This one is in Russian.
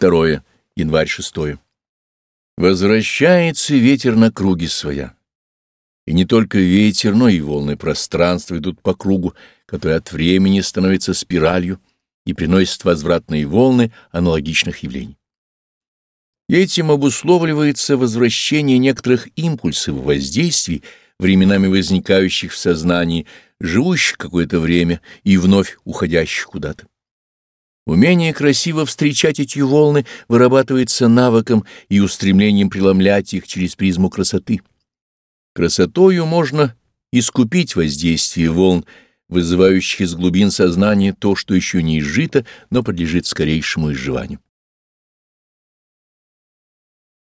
Второе. Январь 6. Возвращается ветер на круги своя. И не только ветер, но и волны пространства идут по кругу, который от времени становится спиралью и приносит возвратные волны аналогичных явлений. Этим обусловливается возвращение некоторых импульсов воздействий, временами возникающих в сознании, живущих какое-то время и вновь уходящих куда-то. Умение красиво встречать эти волны вырабатывается навыком и устремлением преломлять их через призму красоты. Красотою можно искупить воздействие волн, вызывающих из глубин сознания то, что еще не изжито, но подлежит скорейшему изживанию.